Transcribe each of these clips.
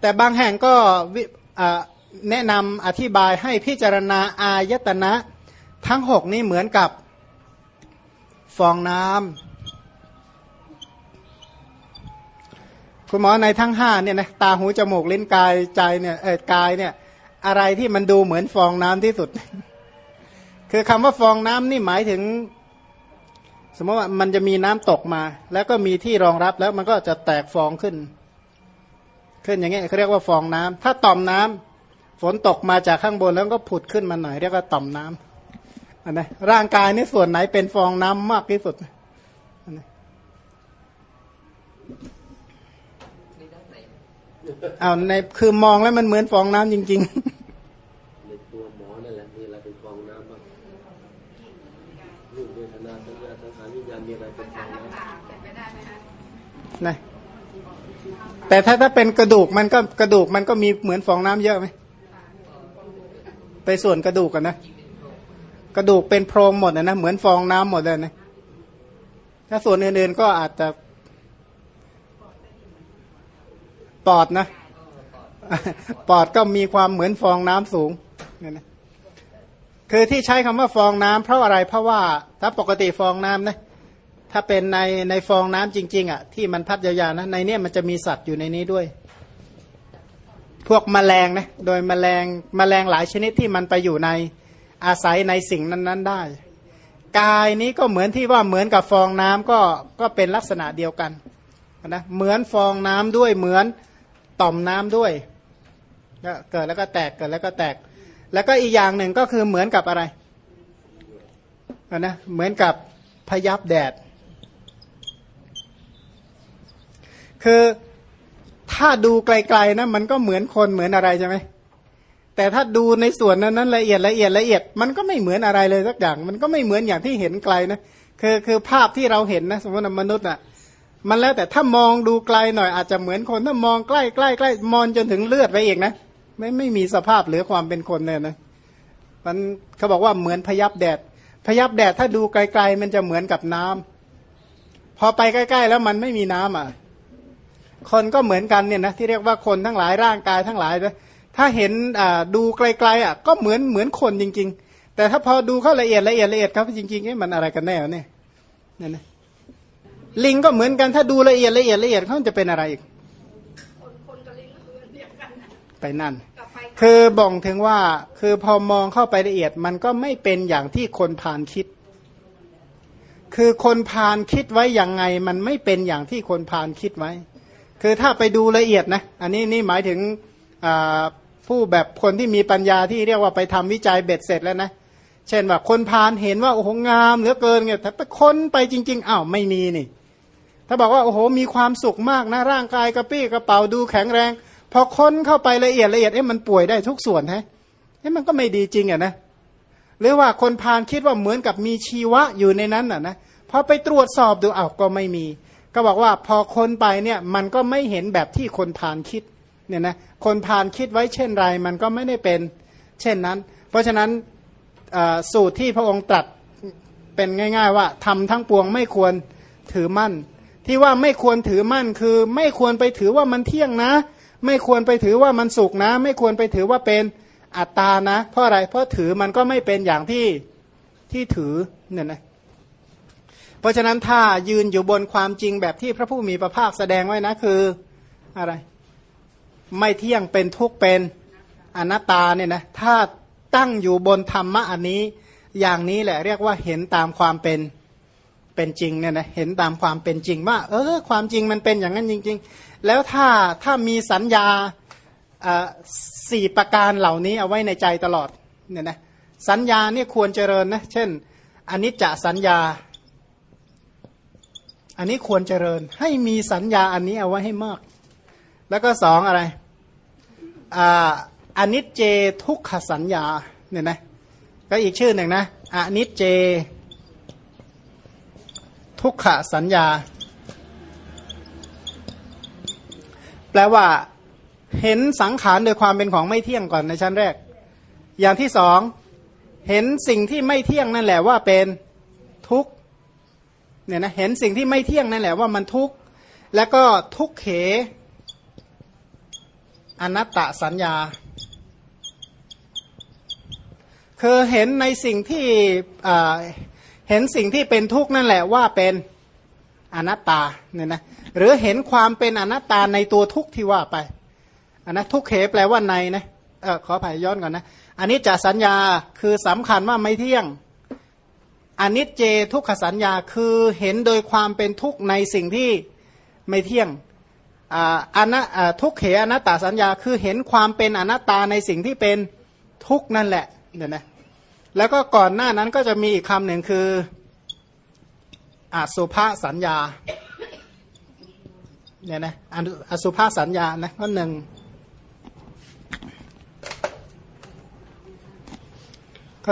แต่บางแห่งก็แนะนำอธิบายให้พิจารณาอายตนะ ทั้งหกนี้เหมือนกับฟองน้ำคุณหมอในทั้งห้าเนี่ยนะตาหูจมูกลิ้นกายใจเนี่ยเออกายเนี่ยอะไรที่มันดูเหมือนฟองน้ำที่สุด คือคำว่าฟองน้ำนี่หมายถึง สมมติว่ามันจะมีน้ำตกมา แล้วก็มีที่รองรับแล้วมันก็จะแตกฟองขึ้น ขึ้นอย่างเงี้ยเขาเรียกว่าฟองน้ำถ้าต่อมน้ำฝนตกมาจากข้างบนแล้วก็ผุดขึ้นมาหน่อยเรียกว่าต่อมน้ำอันนะร่างกายนี่ส่วนไหนเป็นฟองน้ำมากที่สุดอันนะเอาในคือมองแล้วมันเหมือนฟองน้ำจริง ๆนตัวหมอนั่นแหละ แต่ถ้าถ้าเป็นกระดูกมันก็กระดูกมันก็มีเหมือนฟองน้ำเยอะไหมไปส่วนกระดูกกันนะกระดูกเป็นโพรงหมดนะนะเหมือนฟองน้ำหมดเลยนะถ้าส่วนอื่นๆก็อาจจะปอดนะปอดก็มีความเหมือนฟองน้ำสูงเนี่ยนะคือที่ใช้คำว่าฟองน้ำเพราะอะไรเพราะว่าถ้าปกติฟองน้ำนะ ถ้าเป็นในในฟองน้ำจริง ๆอะที่มันพัดยาวๆนะในเนี้ยมันจะมีสัตว์อยู่ในนี้ด้วย พวกมแมลงนะโดยมแมลงมแมลงหลายชนิดที่มันไปอยู่ในอาศัยในสิ่งนั้นๆได้ กายนี้ก็เหมือนที่ว่าเหมือนกับฟองน้ำก็ก็เป็นลักษณะเดียวกันนะเหมือนฟองน้ำด้วยเหมือนต่อมน้ำด้วยก็เกิดแล้วก็แตกเกิดแล้วก็แตก แล้วก็อีกอย่างหนึ่งก็คือเหมือนกับอะไรนะเหมือนกับพยับแดด คือถ้าดูไกลๆนะมันก็เหมือนคนเหมือนอะไรใช่ไหมแต่ถ้าดูในส่วนนั้นนั้นละเอียดละเอียดละเอียด มันก็ไม่เหมือนอะไรเลยสักอย่าง มันก็ไม่เหมือนอย่างที่เห็นไกลนะคือคือภาพที่เราเห็นนะสมมติมนุษย์อะมันแล้วแต่ถ้ามองดูไกลหน่อยอาจจะเหมือนคนถ้ามองใกล้ใกล้ใกล้มองจนถึงเลือดไปเอีกนะไม่ไม่มีสภาพเหลือความเป็นคนเลยนะมันเขาบอกว่าเหมือนพยับแดด พยับแดดถ้าดูไกล ๆ มันจะเหมือนกับน้ำพอไปใกล้ ๆ แล้วมันไม่มีน้ำอะ คนก็เหมือนกันเนี่ยนะที่เรียกว่าคนทั้งหลายร่างกายทั้งหลายนะถ้าเห็นอ่าดูไกลๆอะก็เหมือนเหมือนคนจริง ๆ แต่ถ้าพอดูเข้าละเอียดละเอียดละเอียดครับจริงๆมันอะไรกันแน่เนี่ยเนี่ยนะลิงก็เหมือนกันถ้าดูละเอียดละเอียดละเอียดเขาจะเป็นอะไรอีกไปนั่น คือบ่งถึงว่าคือพอมองเข้าไปละเอียดมันก็ไม่เป็นอย่างที่คนพานคิด คือคนพานคิดไว้อย่างไง มันไม่เป็นอย่างที่คนพานคิดไว้ คือถ้าไปดูละเอียดนะอันนี้นี่หมายถึงผู้แบบคนที่มีปัญญาที่เรียกว่าไปทำวิจัยเบ็ดเสร็จแล้วนะเช่นว่าคนพานเห็นว่าโอ้โหงามเหลือเกินเนี่ยแต่ไปค้นไปจริงๆอ้าวไม่มีนี่ ถ้าบอกว่าโอ้โหมีความสุขมากนะร่างกายกระปี้กระเป๋าดูแข็งแรง พอค้นเข้าไปละเอียดละเอียดเอ๊ะมันป่วยได้ทุกส่วนฮะเอ๊ะมันก็ไม่ดีจริงอะนะหรือว่าคนพานคิดว่าเหมือนกับมีชีวะอยู่ในนั้นอะนะพอไปตรวจสอบดูอ้าวก็ไม่มี ก็บอกว่าพอคนไปเนี่ยมันก็ไม่เห็นแบบที่คนพานคิดเนี่ยนะคนพานคิดไว้เช่นไรมันก็ไม่ได้เป็นเช่นนั้น เพราะฉะนั้นสูตรที่พระองค์ตรัสเป็นง่าย ๆ ว่าทำทั้งปวงไม่ควรถือมั่น ที่ว่าไม่ควรถือมั่นคือ ไม่ควรไปถือว่ามันเที่ยงนะ ไม่ควรไปถือว่ามันสุกนะ ไม่ควรไปถือว่าเป็นอัตตานะ เพราะอะไรเพราะถือมันก็ไม่เป็นอย่างที่ที่ถือเนี่ยนะ เพราะฉะนั้นถ้ายืนอยู่บนความจริงแบบที่พระผู้มีพระภาคแสดงไว้นะคืออะไร ไม่เที่ยงเป็นทุกเป็นอนัตตาเนี่ยนะถ้าตั้งอยู่บนธรรมะอันนี้ อย่างนี้แหละเรียกว่าเห็นตามความเป็นเป็นจริงเนี่ยนะเห็นตามความเป็นจริงว่า เออ ความจริงมันเป็นอย่างนั้นจริง ๆ แล้วถ้าถ้ามีสัญญาสี่ประการเหล่านี้เอาไว้ในใจตลอดเนี่ยนะสัญญาเนี่ยควรเจริญนะเช่นอนิจจสัญญา อันนี้ควรเจริญ ให้มีสัญญาอันนี้เอาไว้ให้มาก แล้วก็สองอะไรอานิจเจทุกขสัญญาเนี่ยนะก็อีกชื่อหนึ่งนะอนิจเจ ทุกขสัญญา แปลว่า เห็นสังขารโดยความเป็นของไม่เที่ยงก่อนในชั้นแรก อย่างที่สอง เห็นสิ่งที่ไม่เที่ยงนั่นแหละว่าเป็นทุกข เนี่ยนะเห็นสิ่งที่ไม่เที่ยงนั่นแหละว่ามันทุกข์แล้วก็ทุกเขอนัตตสัญญา คือเห็นในสิ่งที่เห็นสิ่งที่เป็นทุกข์นั่นแหละว่าเป็นอนัตตาเนี่ยนะหรือเห็นความเป็นอนัตตาในตัวทุกข์ที่ว่าไปอันนะทุกเขแปลว่าในนะเออขออภัยย้อนก่อนนะอันนี้จะสัญญาคือสำคัญว่าไม่เที่ยง อนิจเจทุกขสัญญาคือเห็นโดยความเป็นทุกข์ในสิ่งที่ไม่เที่ยงอนนะทุกเขอนัตตาสัญญาคือเห็นความเป็นอนัตตาในสิ่งที่เป็นทุกข์นั่นแหละเนี่ยนะแล้วก็ก่อนหน้านั้นก็จะมีอีกคำหนึ่งคืออสุภาสัญญาเนี่ยนะอสุภาสัญญานะข้อหนึ่ง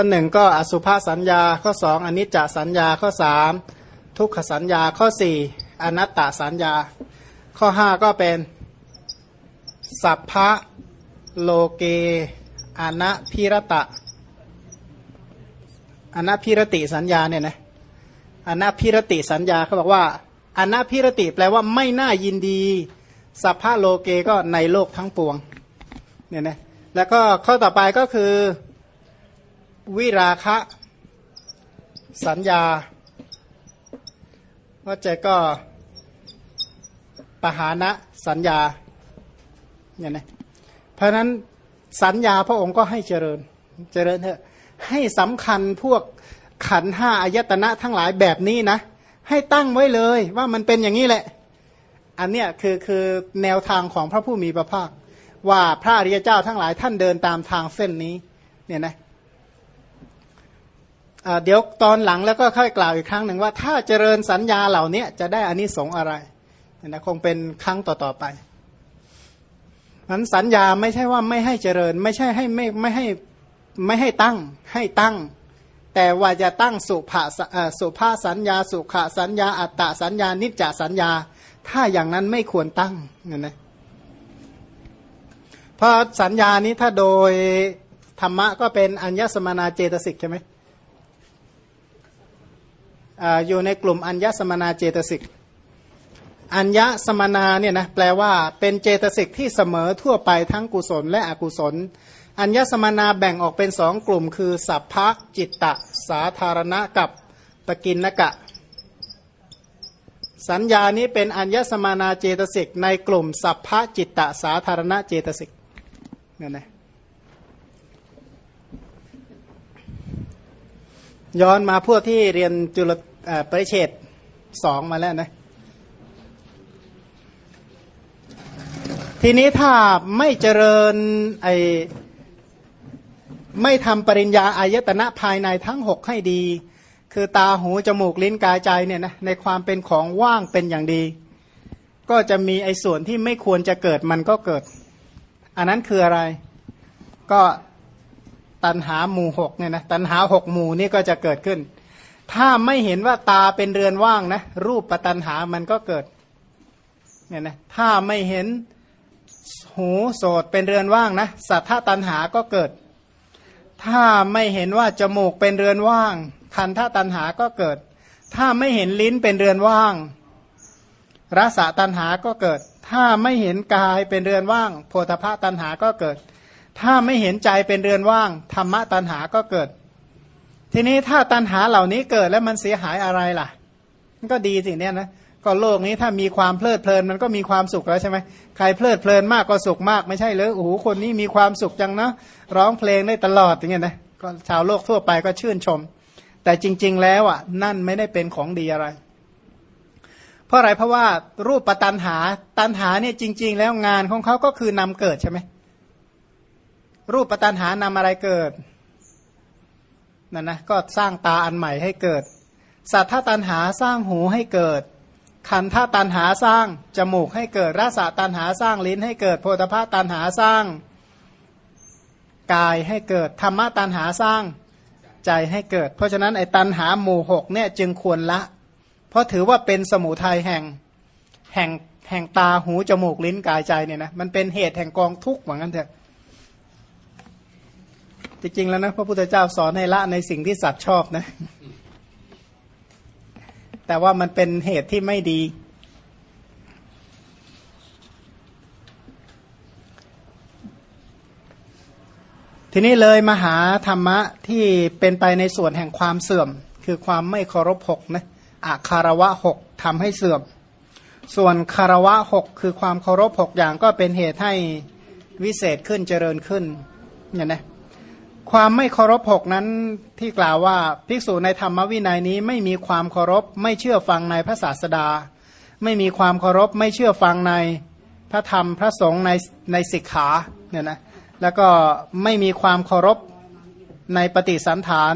ข้อหนึ่งก็อสุภาสัญญา ข้อสองอนิจจสัญญา ข้อสามทุกขสัญญา ข้อสี่อนัตตสัญญา ข้อห้าก็เป็นสัพพะโลเกอนัพิรตะอนัพิรติสัญญาเนี่ยนะอนัพิรติสัญญาเขาบอกว่าอนัพิรติแปลว่าไม่น่ายินดี สัพพะโลเกก็ในโลกทั้งปวงเนี่ยนะแล้วก็ข้อต่อไปก็คือ วิราคะสัญญาว่าใจก็ปหานะสัญญาเนี่ยนะเพราะนั้นสัญญาพระองค์ก็ให้เจริญเจริญเถอะให้สำคัญพวกขันห้าอายตนะทั้งหลายแบบนี้นะ ให้ตั้งไว้เลยว่ามันเป็นอย่างนี้แหละ อันเนี้ยคือคือแนวทางของพระผู้มีพระภาค ว่าพระอริยเจ้าทั้งหลายท่านเดินตามทางเส้นนี้เนี่ยนะ เดี๋ยวตอนหลังแล้วก็ค่อยกล่าวอีกครั้งหนึ่งว่า ถ้าเจริญสัญญาเหล่านี้จะได้อานิสงส์อะไรนะคงเป็นครั้งต่อๆไปนั้นสัญญาไม่ใช่ว่าไม่ให้เจริญ ไม่ใช่ให้ไม่ไม่ให้ไม่ให้ตั้งให้ตั้ง แต่ว่าจะตั้งสุภาสุภาสัญญา สุขสัญญา อัตตสัญญา นิจจสัญญา ถ้าอย่างนั้นไม่ควรตั้งนะนะเพราะสัญญานี้ถ้าโดยธรรมะก็เป็นอัญญสมนาเจตสิกใช่ไหม อยู่ในกลุ่มอัญญสมนาเจตสิกอัญญสมนาเนี่ยนะแปลว่าเป็นเจตสิกที่เสมอทั่วไปทั้งกุศลและอกุศล อัญญสมนาแบ่งออกเป็นสองกลุ่ม คือสัพพะจิตตะ สาธารณะกับปกินนกะ สัญญานี้เป็นอัญญสมานาเจตสิกในกลุ่มสัพพะจิตตะ สาธารณะเจตสิกเนี่ยนะย้อนมาพวกที่เรียนจุล ปริเชตสองมาแล้วนะทีนี้ถ้าไม่เจริญไอไม่ทำปริญญาอายตนะภายในทั้งหกให้ดี คือตาหูจมูกลิ้นกายใจเนี่ยนะในความเป็นของว่างเป็นอย่างดี ก็จะมีไอส่วนที่ไม่ควรจะเกิดมันก็เกิด อันนั้นคืออะไร ก็ตันหาหมู่หกเนี่ยนะตันหาหกหมู่นี่ก็จะเกิดขึ้น ถ้าไม่เห็นว่าตาเป็นเรือนว่างนะ รูปปัตันหามันก็เกิดเนี่ยนะถ้าไม่เห็นหูโสดเป็นเรือนว่างนะสัทธตันหาก็เกิด ถ้าไม่เห็นว่าจมูกเป็นเรือนว่างคันธตันหาก็เกิด ถ้าไม่เห็นลิ้นเป็นเรือนว่างรสตันหาก็เกิด ถ้าไม่เห็นกายเป็นเรือนว่าง โพธพะตันหาก็เกิด ถ้าไม่เห็นใจเป็นเรือนว่าง ธรรมะตัณหาก็เกิด ทีนี้ถ้าตัณหาเหล่านี้เกิดแล้วมันเสียหายอะไรล่ะ มันก็ดีสิเนี่ยนะก็โลกนี้ถ้ามีความเพลิดเพลินมันก็มีความสุขแล้วใช่ไหมใครเพลิดเพลินมากก็สุขมากไม่ใช่เลยโอ้โหคนนี้มีความสุขจังนะร้องเพลงได้ตลอดอย่างเงี้ยนะก็ชาวโลกทั่วไปก็ชื่นชม แต่จริง ๆ แล้วอะ นั่นไม่ได้เป็นของดีอะไร เพราะอะไรเพราะว่ารูปปตันหาตันหาเนี่ยจริง ๆ แล้วงานของเขาก็คือนำเกิดใช่ไหมรูปปัตันหานำอะไรเกิด นั่นนะก็สร้างตาอันใหม่ให้เกิด สัทธตันหาสร้างหูให้เกิด ขันธตันหาสร้างจมูกให้เกิดรสตันหาสร้างลิ้นให้เกิด โพธพาตันหาสร้างกายให้เกิดธรรมะตันหาสร้างใจให้เกิด เพราะฉะนั้นไอ้ตันหาหมู่หกเนี่ยจึงควรละ เพราะถือว่าเป็นสมุทัยแห่งแห่งแห่งตาหูจมูกลิ้นกายใจเนี่ยนะมันเป็นเหตุแห่งกองทุกข์เหมือนกันเถอะ จริงๆแล้วนะพระพุทธเจ้าสอนให้ละในสิ่งที่สัตว์ชอบนะ แต่ว่ามันเป็นเหตุที่ไม่ดี ทีนี้เลยมาหาธรรมะที่เป็นไปในส่วนแห่งความเสื่อม คือความไม่เคารพหกนะอาคารวะหกทำให้เสื่อม ส่วนคารวะหกคือความเคารพหกอย่างก็เป็นเหตุให้วิเศษขึ้นเจริญขึ้นเนี่ยนะ ความไม่เคารพหกนั้นที่กล่าวว่าภิกษุในธรรมวินัยนี้ไม่มีความเคารพไม่เชื่อฟังในพระศาสดา ไม่มีความเคารพไม่เชื่อฟังในพระธรรมพระสงฆ์ในในสิกขาเนี่ยนะแล้วก็ไม่มีความเคารพในปฏิสันฐาน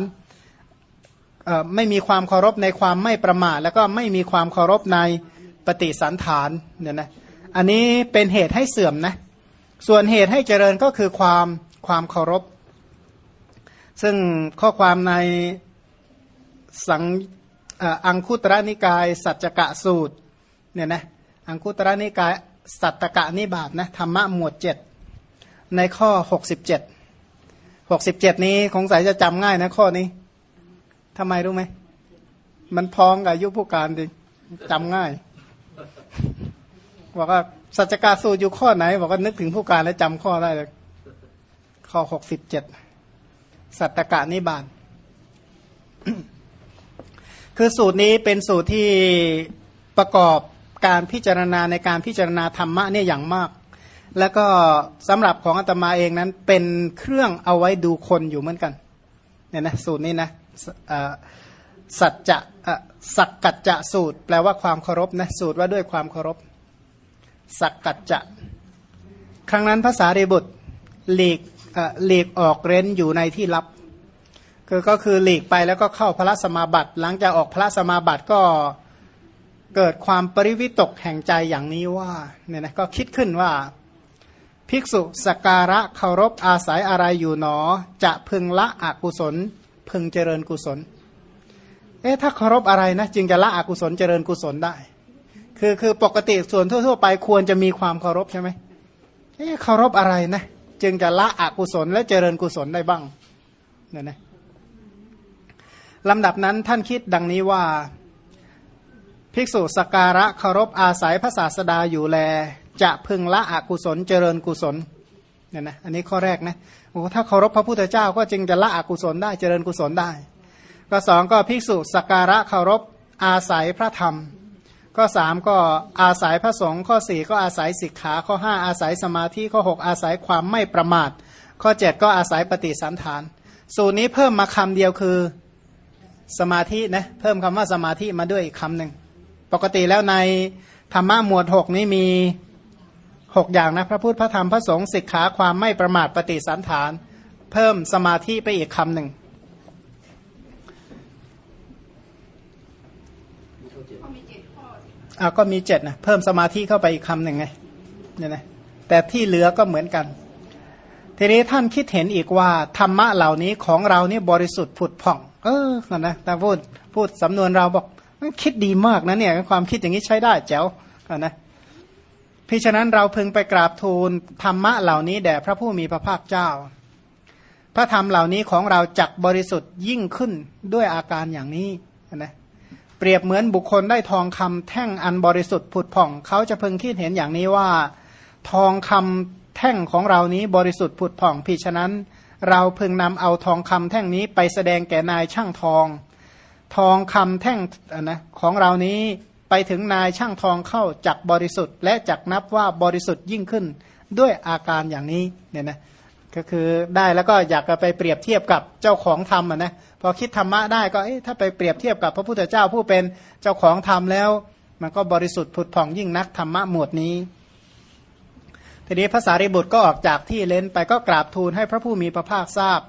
ไม่มีความเคารพในความไม่ประมาทแล้วก็ไม่มีความเคารพในปฏิสันฐานเนี่ยนะอันนี้เป็นเหตุให้เสื่อมนะส่วนเหตุให้เจริญก็คือความความเคารพ ซึ่งข้อความในสังอังคุตระนิกาย สัจจกะสูตรเนี่ยนะอังคุตระนิกายสัตตกะนิบาตนะธรรมะหมวดเจ็ดในข้อหกสิบเจ็ดหกสิบเจ็ดนี้คงสายจะจำง่ายนะข้อนี้ทำไมรู้ไหม มันพ้องกับยุคผู้การจริงจำง่ายบอกว่าสัจกาสูตรอยู่ข้อไหน บอกว่านึกถึงผู้การแล้วจำข้อได้เลยข้อหกสิบเจ็ด สัตตกะนิบาตคือสูตรนี้เป็นสูตรที่ประกอบการพิจารณาในการพิจารณาธรรมะเนี่ยอย่างมาก แล้วก็สำหรับของอาตมาเองนั้นเป็นเครื่องเอาไว้ดูคนอยู่เหมือนกันเนี่ยนะสูตรนี้นะสัจจะสักกัจจะสูตร แปลว่าความเคารพนะสูตรว่าด้วยความเคารพ สักกัจจะ ครั้งนั้นภาษาเรีบุตรหลีก หลีกออกเร้นอยู่ในที่ลับคือก็คือหลีกไปแล้วก็เข้าพระสมาบัติ หลังจากออกพระสมาบัติก็เกิดความปริวิตกแห่งใจอย่างนี้ว่าเนี่ยนะก็คิดขึ้นว่า ภิกษุสการะเคารพอาศัยอะไรอยู่หนอ จะพึงละอกุศล พึงเจริญกุศล เอ๊ะถ้าเคารพอะไรนะจึงจะละอกุศลเจริญกุศลได้ คือคือปกติส่วนทั่ว ๆ ไปควรจะมีความเคารพใช่ไหมเอ๊ะเคารพอะไรนะ จึงจะละอกุศลและเจริญกุศลได้บ้างเนี่ยนะลำดับนั้นท่านคิดดังนี้ว่า ภิกษุสการะเคารพอาศัยพระศาสดาอยู่แล จะพึงละอกุศลเจริญกุศลเนี่ยนะอันนี้ข้อแรกนะโอ้ถ้าเคารพพระพุทธเจ้าก็จึงจะละอกุศลได้เจริญกุศลได้ ก็สองก็ภิกษุสการะเคารพอาศัยพระธรรม ก็สามก็อาศัยพระสงฆ์ข้อสี่ก็อาศัยสิกขาข้อห้าอาศัยสมาธิข้อหกอาศัยความไม่ประมาท ข้อเจ็ดก็อาศัยปฏิสันฐาน สูตรนี้เพิ่มมาคำเดียวคือสมาธินะเพิ่มคำว่าสมาธิมาด้วยอีกคำหนึ่งปกติแล้วในธรรมะหมวดหกนี้มีหกอย่างนะพระพุทธพระธรรมพระสงฆ์สิกขาความไม่ประมาทปฏิสันฐาน เพิ่มสมาธิไปอีกคำหนึ่ง อ่าก็มีเจ็ดนะเพิ่มสมาธิเข้าไปอีกคำหนึ่งไงเนี่ยนะแต่ที่เหลือก็เหมือนกัน ทีนี้ท่านคิดเห็นอีกว่า ธรรมะเหล่านี้ของเรานี่บริสุทธิ์ผุดผ่อง เออนะแต่พูดพูดสำนวนเราบอกคิดดีมากนะเนี่ยความคิดอย่างนี้ใช้ได้แจ๋วนะพิฉะนั้นเราพึงไปกราบทูลธรรมะเหล่านี้แด่พระผู้มีพระภาคเจ้า พระธรรมเหล่านี้ของเราจักบริสุทธิ์ยิ่งขึ้นด้วยอาการอย่างนี้นะ เปรียบเหมือนบุคคลได้ทองคำแท่งอันบริสุทธิ์ผุดผ่อง เขาจะพึงคิดเห็นอย่างนี้ว่า ทองคำแท่งของเรานี้บริสุทธิ์ผุดผ่องพิฉะนั้น เราพึงนำเอาทองคำแท่งนี้ไปแสดงแก่นายช่างทอง ทองคำแท่งนะของเรานี้ไปถึงนายช่างทองเข้าจักบริสุทธิ์ และจักนับว่าบริสุทธิ์ยิ่งขึ้นด้วยอาการอย่างนี้เนี่ยนะ ก็คือได้แล้วก็อยากจะไปเปรียบเทียบกับเจ้าของธรรมอะนะพอคิดธรรมะได้ก็ถ้าไปเปรียบเทียบกับพระพุทธเจ้าผู้เป็นเจ้าของธรรมแล้ว มันก็บริสุทธิ์ผุดผ่องยิ่งนักธรรมะหมวดนี้ทีนี้ภาษาริบุตรก็ออกจากที่เลนไปก็กราบทูลให้พระผู้มีพระภาคทราบ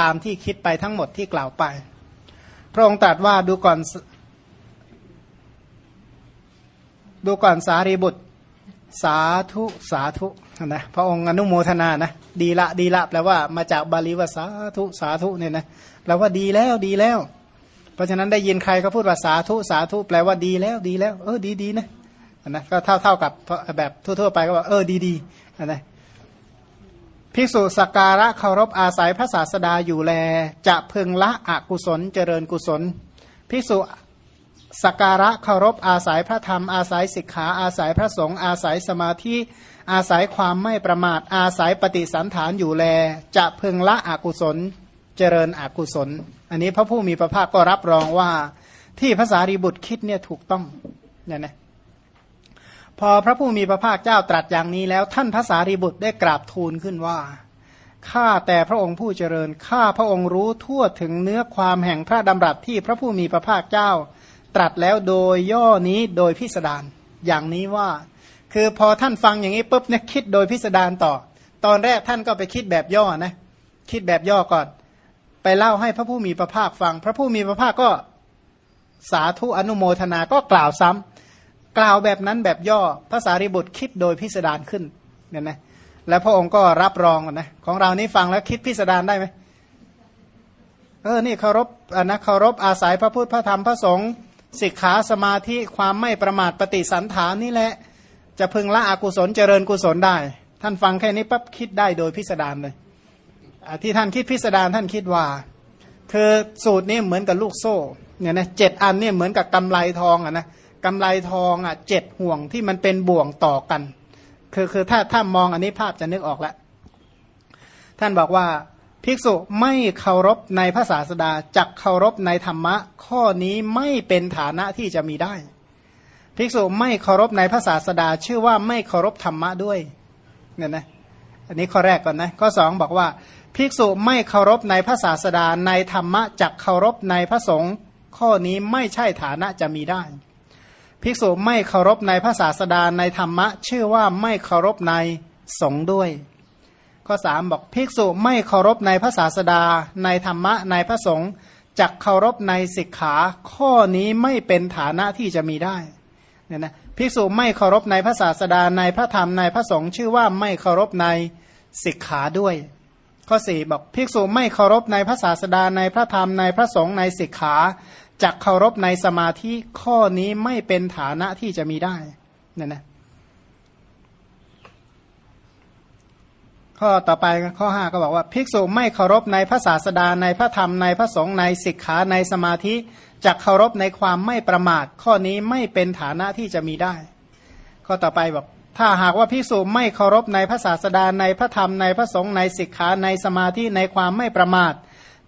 ตามที่คิดไปทั้งหมดที่กล่าวไป พระองค์ตรัสว่าดูก่อนดูก่อนสารีบุตร สาธุสาธุนะพระองค์อนุโมทนานะดีละดีละแปลว่ามาจากบาลีว่าสาธุสาธุเนี่ยนะแปลว่าดีแล้วดีแล้ว เพราะฉะนั้นได้ยินใครเขาพูดว่าสาธุสาธุแปลว่าดีแล้วดีแล้ว เออดีดีนะนะก็เท่าเท่ากับแบบทั่วๆไปก็ว่าเออดีดีนะภิกษุสักการะเคารพอาศัยพระศาสดาอยู่แล จะพึงละอกุศลเจริญกุศลภิกษุ สักการะเคารพอาศัยพระธรรมอาศัยสิกขาอาศัยพระสงฆ์อาศัยสมาธิอาศัยความไม่ประมาทอาศัยปฏิสันฐานอยู่แล จะพึงละอกุศล เจริญอกุศล อันนี้พระผู้มีพระภาคก็รับรองว่าที่ภาษารีบุตรคิดเนี่ยถูกต้องเนี่ยนะพอพระผู้มีพระภาคเจ้าตรัสอย่างนี้แล้ว ท่านภาษารีบุตรได้กราบทูลขึ้นว่าข้าแต่พระองค์ผู้เจริญข้าพระองค์รู้ทั่วถึงเนื้อความแห่งพระดำรัสที่พระผู้มีพระภาคเจ้า ตรัสแล้วโดยย่อนี้โดยพิสดารอย่างนี้ว่า คือพอท่านฟังอย่างนี้ปุ๊บเนี่ยคิดโดยพิสดารต่อ ตอนแรกท่านก็ไปคิดแบบย่อนะคิดแบบย่อก่อน ไปเล่าให้พระผู้มีพระภาคฟัง พระผู้มีพระภาคก็สาธุอนุโมทนาก็กล่าวซ้ำกล่าวแบบนั้นแบบย่อภาษาริบุตรคิดโดยพิสดารขึ้นเนี่ยนะแล้วพระองค์ก็รับรองนะของเรานี่ฟังแล้วคิดพิสดารได้ไหมเออนี่เคารพอนนะเคารพอาศัยพระพุทธพระธรรมพระสงฆ์ สิกขาสมาธิความไม่ประมาทปฏิสันฐานนี่แหละ จะพึงละอกุศลเจริญกุศลได้ ท่านฟังแค่นี้ปั๊บคิดได้โดยพิสดารเลยที่ท่านคิดพิสดารท่านคิดว่า คือสูตรนี้เหมือนกับลูกโซ่เนี่ยนะเจ็ดอันเนี่ยเหมือนกับกำไลทองอะนะกำไลทองอะเจ็ดห่วงที่มันเป็นบ่วงต่อกัน คือคือถ้าถ้ามองอันนี้ภาพจะนึกออกแล้วท่านบอกว่า ภิกษุไม่เคารพในภาษาสดาจักเคารพในธรรมะ ข้อนี้ไม่เป็นฐานะที่จะมีได้ ภิกษุไม่เคารพในภาษาสดาชื่อว่าไม่เคารพธรรมะด้วยเนี่ยนะอันนี้ข้อแรกก่อนนะข้อสองบอกว่า ภิกษุไม่เคารพในภาษาสดาในธรรมะจักเคารพในพระสงฆ์ข้อนี้ไม่ใช่ฐานะจะมีได้ ภิกษุไม่เคารพในพระศาสดาในธรรมะ ชื่อว่าไม่เคารพในสงฆ์ด้วย ข้อสามบอกภิกษุไม่เคารพในพระศาสดา ในธรรมะในพระสงฆ์จักเคารพในสิกขา ข้อนี้ไม่เป็นฐานะที่จะมีได้เนี่ยนะภิกษุไม่เคารพในพระศาสดาในพระธรรมในพระสงฆ์ชื่อว่าไม่เคารพในสิกขาด้วย ข้อสี่บอกภิกษุไม่เคารพในพระศาสดาในพระธรรมในพระสงฆ์ในสิกขาจักเคารพในสมาธิข้อนี้ไม่เป็นฐานะที่จะมีได้เนั่นนะ ข้อต่อไปข้อห้าก็บอกว่า ภิกษุไม่เคารพในพระศาสดาในพระธรรมในพระสงฆ์ในสิกขาในสมาธิจักเคารพในความไม่ประมาท ข้อนี้ไม่เป็นฐานะที่จะมีได้ ข้อต่อไปบอกถ้าหากว่าภิกษุไม่เคารพในพระศาสดาในพระธรรมในพระสงฆ์ในสิกขาในสมาธิในความไม่ประมาท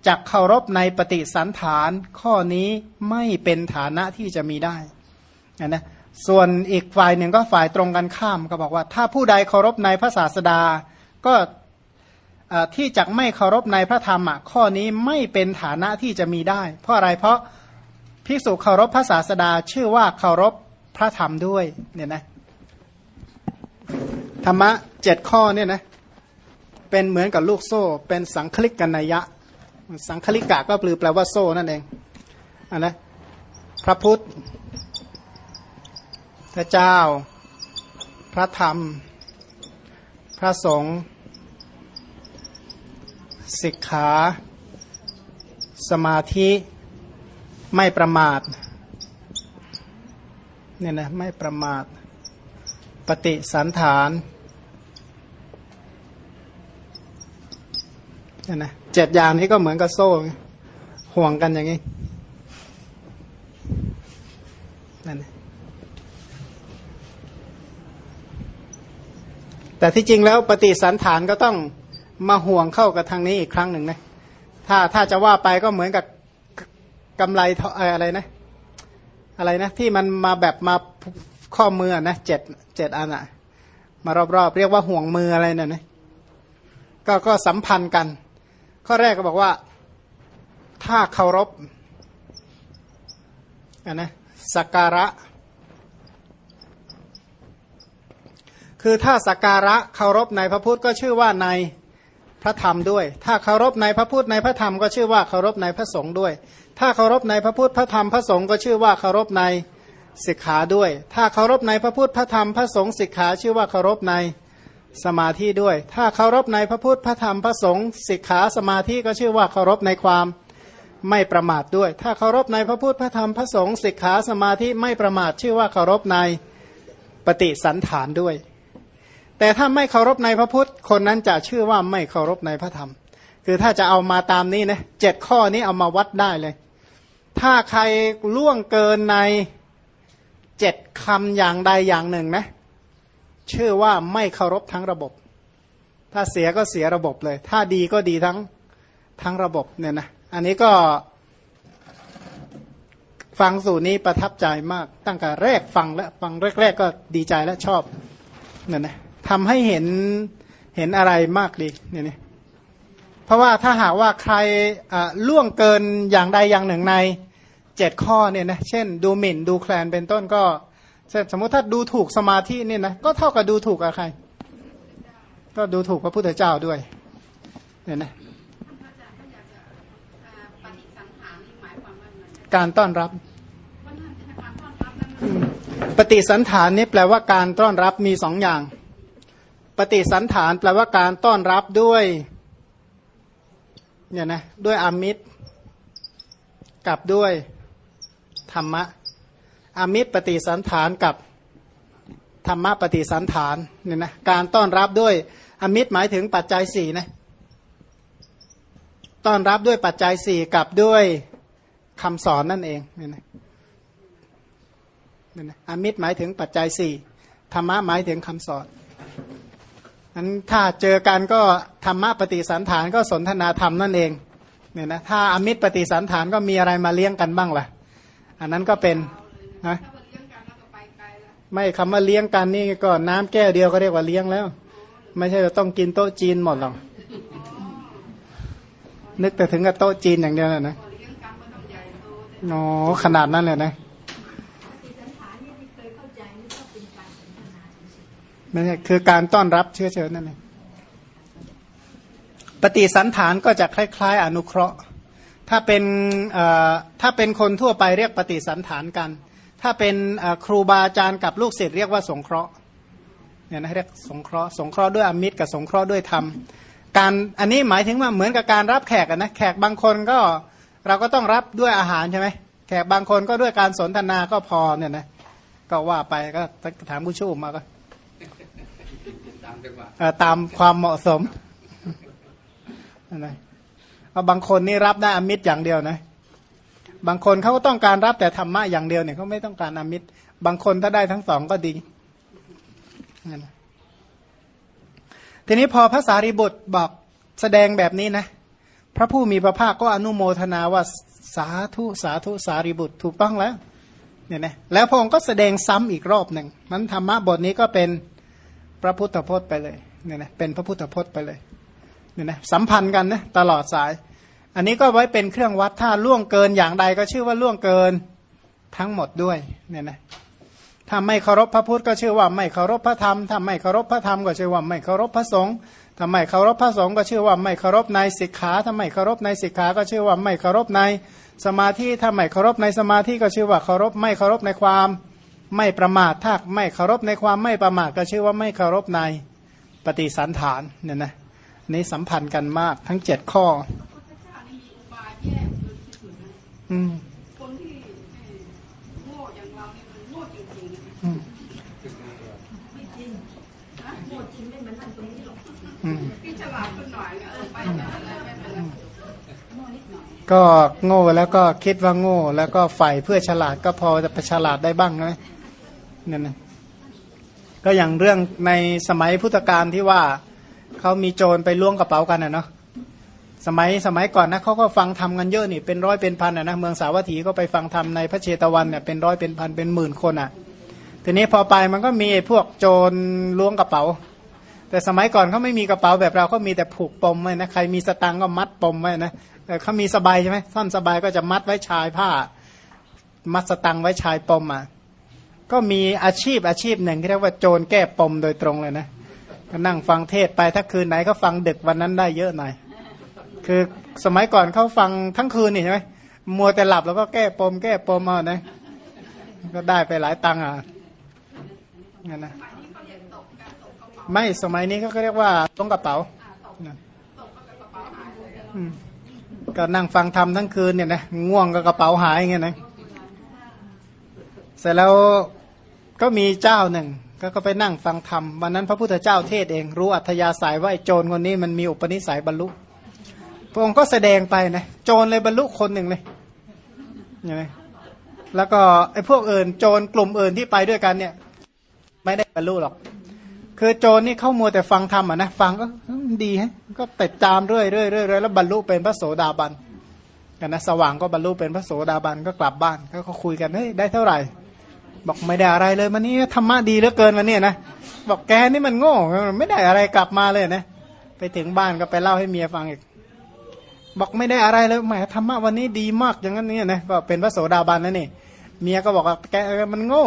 จักเคารพในปฏิสันฐาน ข้อนี้ไม่เป็นฐานะที่จะมีได้นะส่วนอีกฝ่ายหนึ่งก็ฝ่ายตรงกันข้ามก็บอกว่า ถ้าผู้ใดเคารพในพระศาสดา ก็ที่จักไม่เคารพในพระธรรมอะข้อนี้ไม่เป็นฐานะที่จะมีได้ เพราะอะไรเพราะภิกษุเคารพพระศาสดาชื่อว่าเคารพพระธรรมด้วยเนี่ยนะธรรมะเจ็ดข้อเนี่ยนะเป็นเหมือนกับลูกโซ่ เป็นสังคลิกกันนยะ สังคลิกะก็ปลือแปลว่าโซ่นั่นเองอันนะพระพุทธพระเจ้า พระธรรม พระสงฆ์ สิกขาสมาธิไม่ประมาทเนี่ยนะไม่ประมาท ปฏิสันฐานเนี่ยนะเจ็ดอย่างนี้ก็เหมือนกับโซ่ห่วงกันอย่างนี้นั่นแต่ที่จริงแล้วปฏิสันฐานก็ต้อง มาห่วงเข้ากับทางนี้อีกครั้งหนึ่งนะถ้าถ้าจะว่าไปก็เหมือนกับกำไรอะไรนะ อะไรนะ ที่มันมาแบบมาข้อมือนะเจ็ดเจ็ดอันอะมารอบๆเรียกว่าห่วงมืออะไรเนี่ยนะก็ก็สัมพันธ์กัน ข้อแรกก็บอกว่าถ้าเคารพนนะสักการะ คือถ้าสักการะเคารพในพระพุทธก็ชื่อว่าใน พระธรรมด้วย ถ้าเคารพในพระพุทธในพระธรรมก็ชื่อว่าเคารพในพระสงฆ์ด้วย ถ้าเคารพในพระพุทธพระธรรมพระสงฆ์ก็ชื่อว่าเคารพในสิกขาด้วย ถ้าเคารพในพระพุทธพระธรรมพระสงฆ์สิกขาชื่อว่าเคารพในสมาธิด้วย ถ้าเคารพในพระพุทธพระธรรมพระสงฆ์สิกขาสมาธิก็ชื่อว่าเคารพในความไม่ประมาทด้วย ถ้าเคารพในพระพุทธพระธรรมพระสงฆ์สิกขาสมาธิไม่ประมาทชื่อว่าเคารพในปฏิสันฐานด้วย แต่ถ้าไม่เคารพในพระพุทธ คนนั้นจะชื่อว่าไม่เคารพในพระธรรม คือถ้าจะเอามาตามนี้นะเจ็ดข้อนี้เอามาวัดได้เลย ถ้าใครล่วงเกินในเจ็ดคำอย่างใดอย่างหนึ่งนะ ชื่อว่าไม่เคารพทั้งระบบ ถ้าเสียก็เสียระบบเลย ถ้าดีก็ดีทั้งทั้งระบบเนี่ยนะ อันนี้ก็ฟังสูตรนี้ประทับใจมากตั้งแต่แรกฟังแล้วฟังแรก ๆ ก็ดีใจและชอบเนี่ยนะ ทำให้เห็นเห็นอะไรมากดีเนี่ยนะเพราะว่าถ้าหากว่าใครล่วงเกินอย่างใดอย่างหนึ่งในเจ็ดข้อเนี่ยนะเช่น ดูหมิ่นดูแคลนเป็นต้นก็สมมติถ้าดูถูกสมาธินี่นะก็เท่ากับดูถูกใครก็ดูถูกพระพุทธเจ้าด้วยเนี่ยนะการต้อนรับ ปฏิสันฐานนี่แปลว่าการต้อนรับมีสองอย่าง ฏิสันฐานแปลว่าการต้อนรับด้วยเนี่ยนะด้วยอามิตรกับด้วยธรรมะอามิตรปฏิสันฐานกับธรรมะปฏิสันฐานเนี่ยนะการต้อนรับด้วยอามิตรหมายถึงปัจจัยสี่นะต้อนรับด้วยปัจจัยสี่กับด้วยคำสอนนั่นเองเนี่ยนะเนี่ยนะอามิตรหมายถึงปัจจัยสี่ธรรมะหมายถึงคำสอน นั้นถ้าเจอกันก็ธรรมะปฏิสันฐานก็สนทนาธรรมนั่นเองเนี่ยนะถ้าอมิตรปฏิสันฐานก็มีอะไรมาเลี้ยงกันบ้างล่ะ อันนั้นก็เป็นนะไม่คำว่าเลี้ยงกันนี่ก็น้ำแก้วเดียวก็เรียกว่าเลี้ยงแล้ว ไม่ใช่เราต้องกินโต๊ะจีนหมดหรอกนึกแต่ถึงกับโต๊ะจีนอย่างเดียวนะอ๋อขนาดนั้นเลยนะ ไม่ใช่คือการต้อนรับเชื้อเชิญนั่นเองปฏิสันฐานก็จะคล้ายๆ อนุเคราะห์ ถ้าเป็นถ้าเป็นคนทั่วไปเรียกปฏิสันฐานกัน ถ้าเป็นครูบาอาจารย์กับลูกศิษย์เรียกว่าสงเคราะห์เนี่ยนะเรียกสงเคราะห์สงเคราะห์ด้วยอมิตรกับสงเคราะห์ด้วยธรรมการอันนี้หมายถึงว่าเหมือนกับการรับแขกนะแขกบางคนก็เราก็ต้องรับด้วยอาหารใช่ไหมแขกบางคนก็ด้วยการสนทนาก็พอเนี่ยนะก็ว่าไปก็ถามผู้ชูมาก็ ตามความเหมาะสมนะเอาบางคนนี่รับได้อมิตรอย่างเดียวนะ บางคนเขาก็ต้องการรับแต่ธรรมะอย่างเดียวเนี่ยเขาไม่ต้องการอมิตร บางคนถ้าได้ทั้งสองก็ดีทีนี้พอพระสารีบุตรบอกแสดงแบบนี้นะ พระผู้มีพระภาคก็อนุโมทนาว่าสาธุสาธุสารีบุตรถูกต้องแล้วเนี่ยนะแล้วพระองค์ก็แสดงซ้ำอีกรอบหนึ่งมันธรรมะบทนี้ก็เป็น พระพุทธพจน์ไปเลยเนี่ยนะเป็นพระพุทธพจน์ไปเลยเนี่ยนะสัมพันธ์กันนะตลอดสาย อันนี้ก็ไว้เป็นเครื่องวัดถ้าล่วงเกินอย่างใดก็ชื่อว่าล่วงเกินทั้งหมดด้วยเนี่ยนะถ้าไม่เคารพพระพุทธก็ชื่อว่าไม่เคารพพระธรรมถ้าไม่เคารพพระธรรมก็ชื่อว่าไม่เคารพพระสงฆ์ถ้าไม่เคารพพระสงฆ์ก็ชื่อว่าไม่เคารพในสิกขาถ้าไม่เคารพในสิกขาก็ชื่อว่าไม่เคารพในสมาธิถ้าไม่เคารพในสมาธิก็ชื่อว่าเคารพไม่เคารพในความ ไม่ประมาทถ้าไม่เคารพในความไม่ประมาทก็ชื่อว่าไม่เคารพในปฏิสันฐานเนี่ยนะนี้สัมพันธ์กันมากทั้งเจ็ดข้ออืมคนที่โง่อย่างเราเนี่ยมันโง่จริงๆไม่จริงโง่จริงไม่เหมือนท่านตรงนี้หรอกพี่ฉลาดคนหน่อยเออไปอะไรไม่เป็นไรก็โง่แล้วก็คิดว่าโง่ แล้วก็ใฝ่เพื่อฉลาดก็พอจะไปฉลาดได้บ้างนะ นั่นนะก็อย่างเรื่องในสมัยพุทธกาลที่ว่าเขามีโจรไปล่วงกระเป๋ากันนะเนาะสมัยสมัยก่อนนะเขาก็ฟังทำกันเยอะนี่เป็นร้อยเป็นพันอะนะเมืองสาวัตถีก็ไปฟังทำในพระเชตวันเนี่ยเป็นร้อยเป็นพันเป็นหมื่นคนอะ ทีนี้พอไปมันก็มีพวกโจรล้วงกระเป๋า แต่สมัยก่อนเขาไม่มีกระเป๋าแบบเราก็มีแต่ผูกปมไว้นะใครมีสตังก็มัดปมไว้นะแต่เขามีสบายใช่ไหมท่อนสบายก็จะมัดไว้ชายผ้า มัดสตังไว้ชายปมอะ ก็มีอาชีพอาชีพหนึ่งที่เรียกว่าโจรแก้ปมโดยตรงเลยนะก็นั่งฟังเทศไปถ้าคืนไหนก็ฟังดึกวันนั้นได้เยอะหน่อย คือสมัยก่อนเขาฟังทั้งคืนนี่ใช่ไหมมัวแต่หลับแล้วก็แก้ปม แก้ปมเอานะก็ได้ไปหลายตังค์อะงั้นนะไม่สมัยนี้เขาเรียกว่าต้องกระเป๋าก็นั่งฟังทำทั้งคืนเนี่ยนะง่วงก็กระเป๋าหายเงี้ยนะเสร็จแล้ว ก็มีเจ้าหนึ่งก็ก็ไปนั่งฟังธรรมวันนั้นพระพุทธเจ้าเทศเองรู้อัธยาศัยว่าไอ้โจรคนนี้มันมีอุปนิสัยบรรลุพระองค์ก็แสดงไปนะโจรเลยบรรลุคนหนึ่งเลยใช่ไหมแล้วก็ไอ้พวกอื่นโจรกลุ่มอื่นที่ไปด้วยกันเนี่ย ไม่ได้บรรลุหรอก คือโจรนี่เข้ามัวแต่ฟังธรรมอะนะฟังก็ดีฮะก็ติดตามเรื่อยเรื่อยเรื่อยแล้วบรรลุเป็นพระโสดาบันกันนะสว่างก็บรรลุเป็นพระโสดาบันก็กลับบ้านก็คุยกันเฮ้ยได้เท่าไหร่ บอกไม่ได้อะไรเลยมันนี่ธรรมะดีเหลือเกินวันนี้นะบอกแกนี่มันโง่ไม่ได้อะไรกลับมาเลยนะไปถึงบ้านก็ไปเล่าให้เมียฟังอีกบอกไม่ได้อะไรเลยแหมธรรมะวันนี้ดีมากอย่างนั้นเนี่ยนะก็เป็นพระโสดาบันแล้วนี่เมียก็บอกว่าแกมันโง่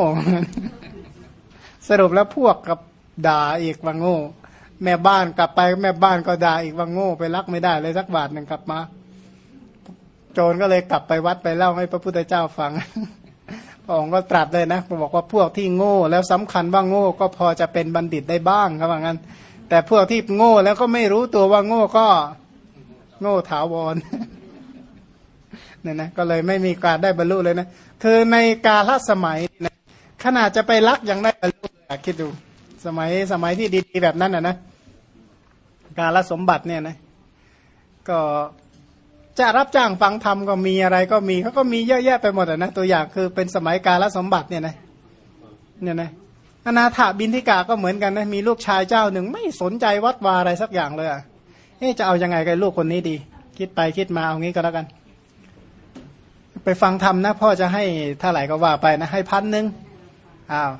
สรุปแล้วพวกกับด่าอีกว่าโง่ แม่บ้านกลับไปแม่บ้านก็ด่าอีกว่าโง่ไปรักไม่ได้เลยสักบาทหนึ่งกลับมา โจรก็เลยกลับไปวัดไปเล่าให้พระพุทธเจ้าฟัง พระองค์ก็ตรัสเลยนะบอกว่าพวกที่โง่แล้วสำคัญว่าโง่ก็พอจะเป็นบัณฑิตได้บ้างครับว่างั้น แต่พวกที่โง่แล้วก็ไม่รู้ตัวว่าโง่ก็โง่ถาวรเนี่ยนะก็เลยไม่มีการได้บรรลุเลยนะคือในกาลสมัยนะขนาดจะไปรักยังได้บรรลุคิดดู สมัยสมัยที่ดีๆแบบนั้นนะนะกาลสมบัติเนี่ยนะก็ จะรับจ้างฟังธรรมก็มีอะไรก็มีเขาก็มีเยอะแยะไปหมดนะตัวอย่างคือเป็นสมัยกาลสมบัติเนี่ยนะเนี่ยนะอนาถาบินทิกาก็เหมือนกันนะมีลูกชายเจ้าหนึ่งไม่สนใจวัดวาอะไรสักอย่างเลยอะจะเอายังไงกับลูกคนนี้ดี คิดไปคิดมาเอางี้ก็แล้วกัน ไปฟังธรรมนะพ่อจะให้เท่าไหร่ก็ว่าไปนะให้พันหนึ่งอ้าว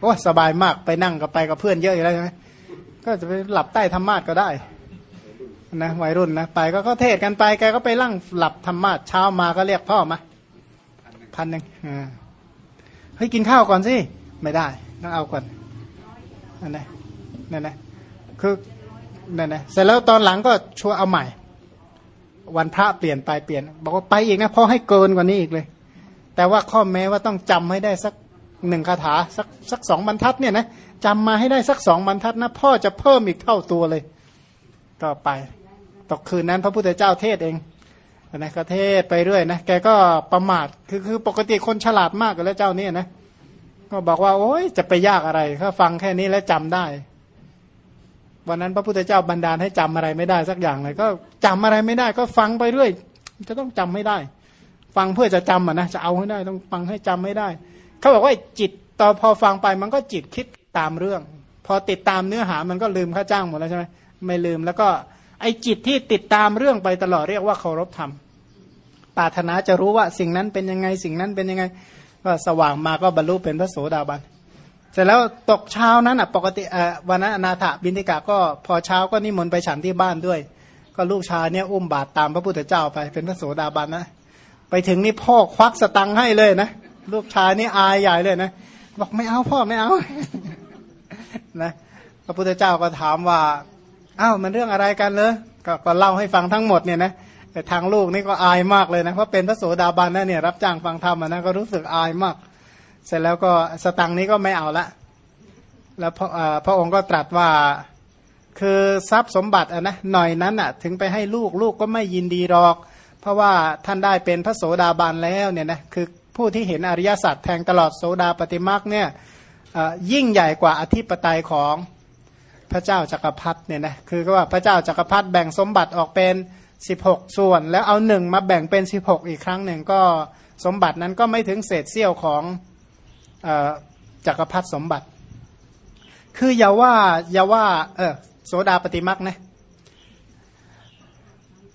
โอ้สบายมากไปนั่งกับไปกับเพื่อนเยอะอยู่แล้วใช่ไหมก็จะไปหลับใต้ธรรมาสก็ได้ นะวัยรุ่นนะไปก็เขาเทศกันไปแกก็ไปลั่งหลับธรรมาสเช้ามาก็เรียกพ่อมาพันหนึ่งเฮ้ยกินข้าวก่อนสิ ไม่ได้ ต้องเอาก่อนนั่นนะนั่นนะคือนั่นนะเสร็จแล้วตอนหลังก็ชัวเอาใหม่ วันพระเปลี่ยนไปเปลี่ยน บอกว่าไปอีกนะพ่อให้เกินกว่านี้อีกเลย แต่ว่าข้อแม้ว่าต้องจำให้ได้สักหนึ่งคาถาสักสักสองบรรทัดเนี่ยนะจำมาให้ได้สักสองบรรทัดนะ พ่อจะเพิ่มอีกเท่าตัวเลยก็ไป ตกคืนนั้นพระพุทธเจ้าเทศเองนะก็เทศไปเรื่อยนะแกก็ประมาทคือคือปกติคนฉลาดมากแล้วเจ้านี่นะก็บอกว่าโอ้ยจะไปยากอะไรถ้าฟังแค่นี้แล้วจำได้ วันนั้นพระพุทธเจ้าบันดาลให้จำอะไรไม่ได้สักอย่างเลย ก็จำอะไรไม่ได้ ก็ฟังไปเรื่อย จะต้องจำไม่ได้ ฟังเพื่อจะจำอะนะจะเอาให้ได้ ต้องฟังให้จำไม่ได้ เขาบอกว่าจิตตอพอฟังไปมันก็จิตคิดตามเรื่อง พอติดตามเนื้อหามันก็ลืมค่าจ้างหมดแล้วใช่ไหมไม่ลืมแล้วก็ ไอจิตที่ติดตามเรื่องไปตลอดเรียกว่าเคารพธรรมปรารถนาจะรู้ว่าสิ่งนั้นเป็นยังไงสิ่งนั้นเป็นยังไงก็สว่างมาก็บรรลุเป็นพระโสดาบันเสร็จแล้วตกเช้านั้นอะปกติวันนั้นอนาถบินทิกาก็พอเช้าก็นิมนต์ไปฉันที่บ้านด้วย ก็ลูกชายเนี่ยอุ้มบาตรตามพระพุทธเจ้าไปเป็นพระโสดาบันนะไปถึงนี่พ่อควักสตังค์ให้เลยนะลูกชายนี่อายใหญ่เลยนะบอกไม่เอาพ่อไม่เอานะพระพุทธเจ้าก็ถามว่า อ้าวมันเรื่องอะไรกันเลยก็ก็เล่าให้ฟังทั้งหมดเนี่ยนะแต่ทางลูกนี่ก็อายมากเลยนะเพราะเป็นพระโสดาบันนะเนี่ยรับจ้างฟังธรรมนะก็รู้สึกอายมาก เสร็จแล้วก็สตังนี้ก็ไม่เอาละ แล้วพระพระองค์ก็ตรัสว่าคือทรัพย์สมบัติอะนะหน่อยนั้นอะถึงไปให้ลูกลูกก็ไม่ยินดีหรอก เพราะว่าท่านได้เป็นพระโสดาบันแล้วเนี่ยนะคือผู้ที่เห็นอริยสัจแทงตลอดโสดาปฏิมาคเนี่ยยิ่งใหญ่กว่าอธิปไตยของ พระเจ้าจักรพรรดิเนี่ยนะคือก็ว่าพระเจ้าจักรพรรดิแบ่งสมบัติออกเป็น 16 ส่วน แล้วเอาหนึ่งมาแบ่งเป็น 16 อีกครั้งหนึ่งก็สมบัตินั้นก็ไม่ถึงเศษเสี้ยวของจักรพรรดิสมบัติ คืออย่าว่าอย่าว่าเออโสดาปฏิมักนะ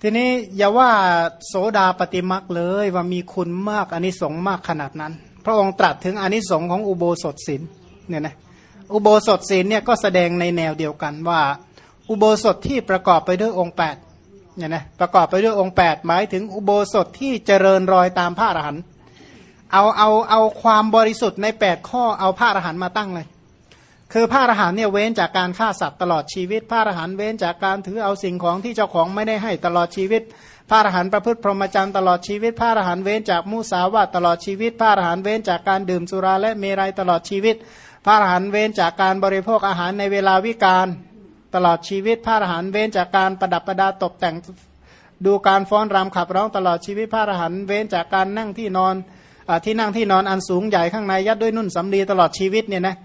ทีนี้อย่าว่าโสดาปฏิมักเลยว่ามีคุณมากอันนี้สงมากขนาดนั้น พระองค์ตรัสถึงอนนิสงของอุโบสถศีลเนี่ยนะ อุโบสถศีลเนี่ยก็แสดงในแนวเดียวกันว่า อุโบสถที่ประกอบไปด้วยองค์8เนี่ยนะประกอบไปด้วยองค์ 8 หมายถึงอุโบสถที่เจริญรอยตามพระอรหันต์เอาเอาเอาความบริสุทธิ์ใน 8 ข้อเอาพระอรหันต์มาตั้งเลย คือพระอรหันต์เนี่ยเว้นจากการฆ่าสัตว์ตลอดชีวิต พระอรหันต์เว้นจากการถือเอาสิ่งของที่เจ้าของไม่ได้ให้ตลอดชีวิต พระอรหันต์ประพฤติพรหมจรรย์ตลอดชีวิต พระอรหันต์เว้นจากมุสาวาตตลอดชีวิต พระอรหันต์เว้นจากการดื่มสุราและเมรัยตลอดชีวิต พระอรหันต์เว้นจากการบริโภคอาหารในเวลาวิกาลตลอดชีวิต พระอรหันต์เว้นจากการประดับประดาตกแต่งดูการฟ้อนรำขับร้องตลอดชีวิตพระอรหันต์เว้นจากการนั่งที่นอนอที่นั่งที่นอนอันสูงใหญ่ข้างในยัดด้วยนุ่นสำลีตลอดชีวิตเนี่ยนะ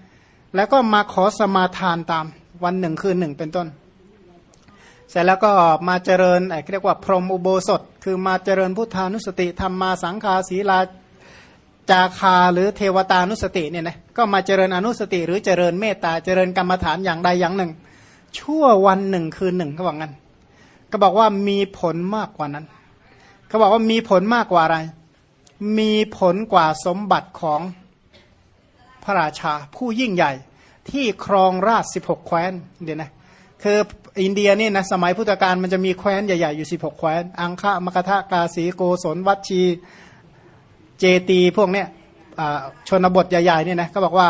แล้วก็มาขอสมาทานตามวันหนึ่งคืนหนึ่งเป็นต้น เสร็จแล้วก็มาเจริญเรียกว่าพรหมอุโบสถ คือมาเจริญพุทธานุสติธรรมมาสังคาศีลาจาคาหรือเทวตานุสติเนี่ยนะ ก็มาเจริญอนุสติ หรือเจริญเมตตาเจริญกรรมฐานอย่างใดอย่างหนึ่ง ชั่ววันหนึ่งคืนหนึ่งเขาบอกงั้นก็บอกว่ามีผลมากกว่านั้นเขาบอกว่ามีผลมากกว่าอะไร มีผลกว่าสมบัติของพระราชาผู้ยิ่งใหญ่ ที่ครองราชสิบหกแคว้นเดี๋ยวนะคืออินเดียนี่นะสมัยพุทธกาลมันจะมีแคว้นใหญ่ๆอยู่สิบหกแคว้น อังคะมกทะกาสีโกศลวัชีเจตีพวกเนี้ย ชนบทใหญ่ๆเนี่ยนะก็บอกว่า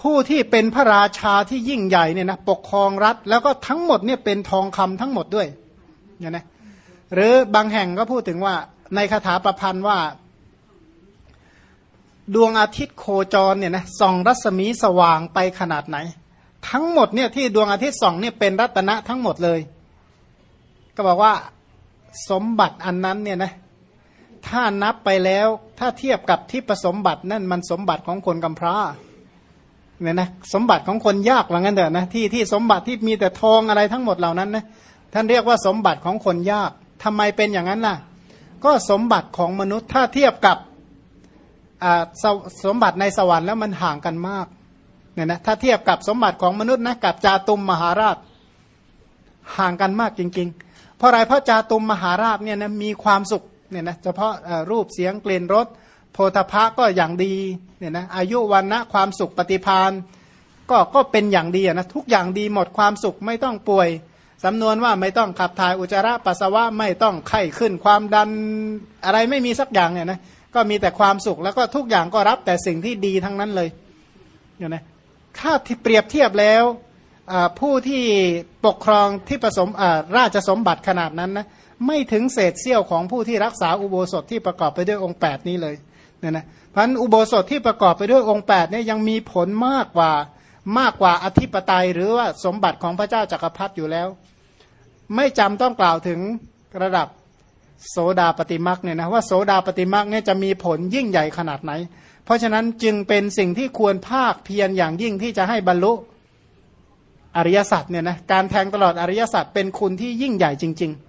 ผู้ที่เป็นพระราชาที่ยิ่งใหญ่เนี่ยนะปกครองรัฐ แล้วก็ทั้งหมดเนี่ยเป็นทองคำทั้งหมดด้วยเนี่ยนะหรือบางแห่งก็พูดถึงว่าในคาถาประพันธ์ว่า ดวงอาทิตย์โคจรเนี่ยนะส่องรัศมีสว่างไปขนาดไหน ทั้งหมดเนี่ยที่ดวงอาทิตย์ส่องเนี่ยเป็นรัตนะทั้งหมดเลย ก็บอกว่าสมบัติอันนั้นเนี่ยนะ ถ้านับไปแล้ว ถ้าเทียบกับที่ผสมบัตินั่นมันสมบัติของคนกำพร้าเนี่ยนะสมบัติของคนยากว่างั้นเถอะนะที่ที่สมบัติที่มีแต่ทองอะไรทั้งหมดเหล่านั้นนะท่านเรียกว่าสมบัติของคนยากทำไมเป็นอย่างนั้นล่ะ ก็สมบัติของมนุษย์ถ้าเทียบกับสสมบัติในสวรรค์แล้วมันห่างกันมากเนี่ยนะถ้าเทียบกับสมบัติของมนุษย์นะกับจาตุมมหาราช ห่างกันมากจริง ๆ เพราะอะไรเพราะจาตุมมหาราชเนี่ยนะมีความสุข เนี่ยนะเฉพาะรูปเสียงกลิ่นรสโพธพะก็อย่างดีเนี่ยนะอายุวันนะความสุขปฏิพานก็ก็เป็นอย่างดีนะทุกอย่างดีหมดความสุขไม่ต้องป่วยสำนวนว่าไม่ต้องขับถ่ายอุจจาระปัสสาวะไม่ต้องไข้ขึ้นความดันอะไรไม่มีสักอย่างเนี่ยนะก็มีแต่ความสุขแล้วก็ทุกอย่างก็รับแต่สิ่งที่ดีทั้งนั้นเลยเนี่ยนะถ้าเปรียบเทียบแล้วผู้ที่ปกครองที่ผสมราชสมบัติขนาดนั้นนะ ไม่ถึงเศษเสี้ยวของผู้ที่รักษาอุโบสถที่ประกอบไปด้วยองค์ 8 นี้เลยเนี่ยนะพันอุโบสถที่ประกอบไปด้วยองค์8เนี่ยยังมีผลมากกว่ามากกว่าอธิปไตยหรือว่าสมบัติของพระเจ้าจักรพรรดิอยู่แล้ว ไม่จำต้องกล่าวถึงระดับโสดาปฏิมักเนี่ยนะว่าโสดาปฏิมักเนี่ยจะมีผลยิ่งใหญ่ขนาดไหน เพราะฉะนั้นจึงเป็นสิ่งที่ควรภาคเพียรอย่างยิ่งที่จะให้บรรลุอริยสัจเนี่ยนะการแทงตลอดอริยสัจเป็นคุณที่ยิ่งใหญ่จริง ๆ